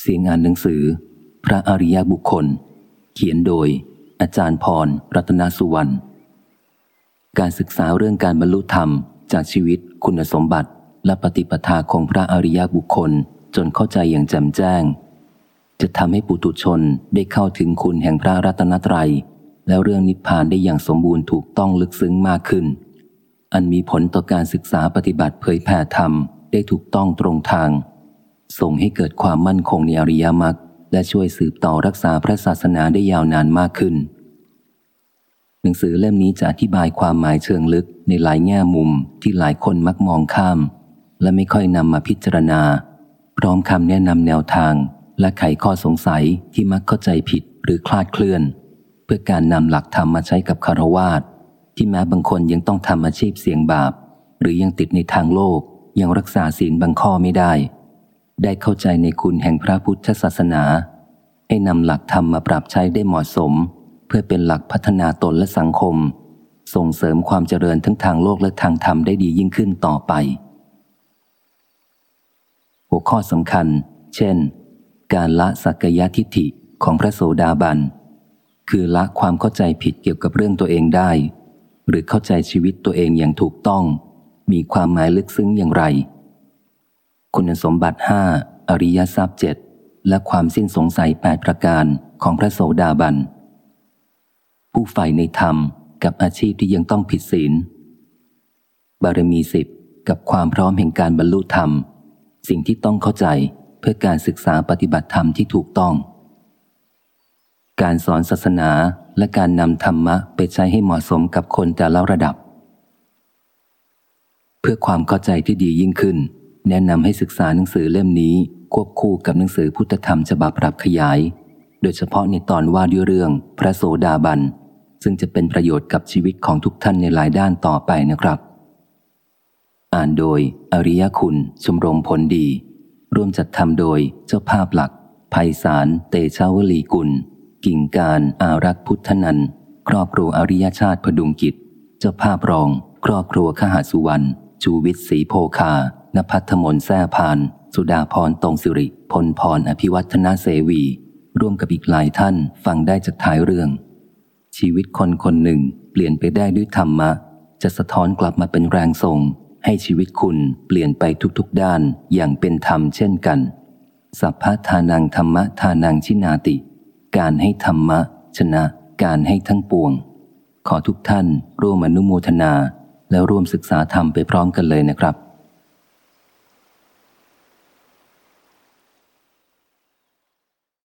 เสียงอ่านหนังสือ พระอริยบุคคล เขียนโดย อาจารย์พร รัตนสุวรรณ การศึกษาเรื่องการบรรลุธรรม จากชีวิตคุณสมบัติ และปฏิปทาของพระอริยบุคคลจนเข้าใจอย่างแจ่มแจ้ง จะทำให้ปุถุชนได้เข้าถึงคุณแห่งพระรัตนตรัย แล้วเรื่องนิพพานได้อย่างสมบูรณ์ถูกต้องลึกซึ้งมากขึ้น อันมีผลต่อการศึกษาปฏิบัติเผยแผ่ธรรมได้ถูกต้องตรงทาง ส่งให้เกิดความมั่นคงในอริยมรรคและช่วยสืบต่อรักษาพระศาสนาได้ยาวนานมากขึ้น หนังสือเล่มนี้จะอธิบายความหมายเชิงลึกในหลายแง่มุมที่หลายคนมักมองข้าม และไม่ค่อยนำมาพิจารณา พร้อมคำแนะนำแนวทาง และไขข้อสงสัยที่มักเข้าใจผิดหรือคลาดเคลื่อน เพื่อการนำหลักธรรมมาใช้กับคารวาสที่แม้บางคนยังต้องทำอาชีพเสี่ยงบาป หรือยังติดในทางโลกยังรักษาศีลบางข้อไม่ได้ ได้เข้าใจในคุณแห่งพระพุทธศาสนา ให้นำหลักธรรมมาปรับใช้ได้เหมาะสม เพื่อเป็นหลักพัฒนาตนและสังคม ส่งเสริมความเจริญทั้งทางโลกและทางธรรมได้ดียิ่งขึ้นต่อไป หัวข้อสำคัญ เช่น การละสักยทิฏฐิของพระโสดาบัน คือละความเข้าใจผิดเกี่ยวกับเรื่องตัวเองได้ หรือเข้าใจชีวิตตัวเองอย่างถูกต้อง มีความหมายลึกซึ้งอย่างไร คุณสมบัติห้าอริยทรัพย์เจ็ดและความสิ้นสงสัยแปดประการของพระโสดาบัน ผู้ใฝ่ในธรรมกับอาชีพที่ยังต้องผิดศีล บารมีสิบกับความพร้อมแห่งการบรรลุธรรม สิ่งที่ต้องเข้าใจเพื่อการศึกษาปฏิบัติธรรมที่ถูกต้อง การสอนศาสนาและการนำธรรมะไปใช้ให้เหมาะสมกับคนแต่ละระดับ เพื่อความเข้าใจที่ดียิ่งขึ้น แนะนำให้ศึกษาหนังสือเล่มนี้ควบคู่กับหนังสือพุทธธรรมฉบับปรับขยาย โดยเฉพาะในตอนว่าด้วยเรื่องพระโสดาบัน ซึ่งจะเป็นประโยชน์กับชีวิตของทุกท่านในหลายด้านต่อไปนะครับ อ่านโดย อริยคุณ ชมรมผลดี ร่วมจัดทำโดยเจ้าภาพหลักภัยสารเตชาวลีกุล กิ่งการอารักพุทธนันครอบครัวอริยชาติพดุงกิจ เจ้าภาพรอง ครอบครัวขหาสุวรรณชูวิทย์ศรีโพคา นภัทมนแซ่พาน สุดาพรตรงสิริ พลพรอภิวัฒนาเสวี ร่วมกับอีกหลายท่านฟังได้จากท้ายเรื่อง ชีวิตคนคนหนึ่งเปลี่ยนไปได้ด้วยธรรมะ จะสะท้อนกลับมาเป็นแรงส่ง ให้ชีวิตคุณเปลี่ยนไปทุกๆด้านอย่างเป็นธรรมเช่นกัน สัพพทานังธรรมะทานังชินาติ การให้ธรรมะ ชนะ การให้ทั้งปวง ขอทุกท่านร่วมอนุโมทนา แล้วร่วมศึกษาธรรมไปพร้อมกันเลยนะครับ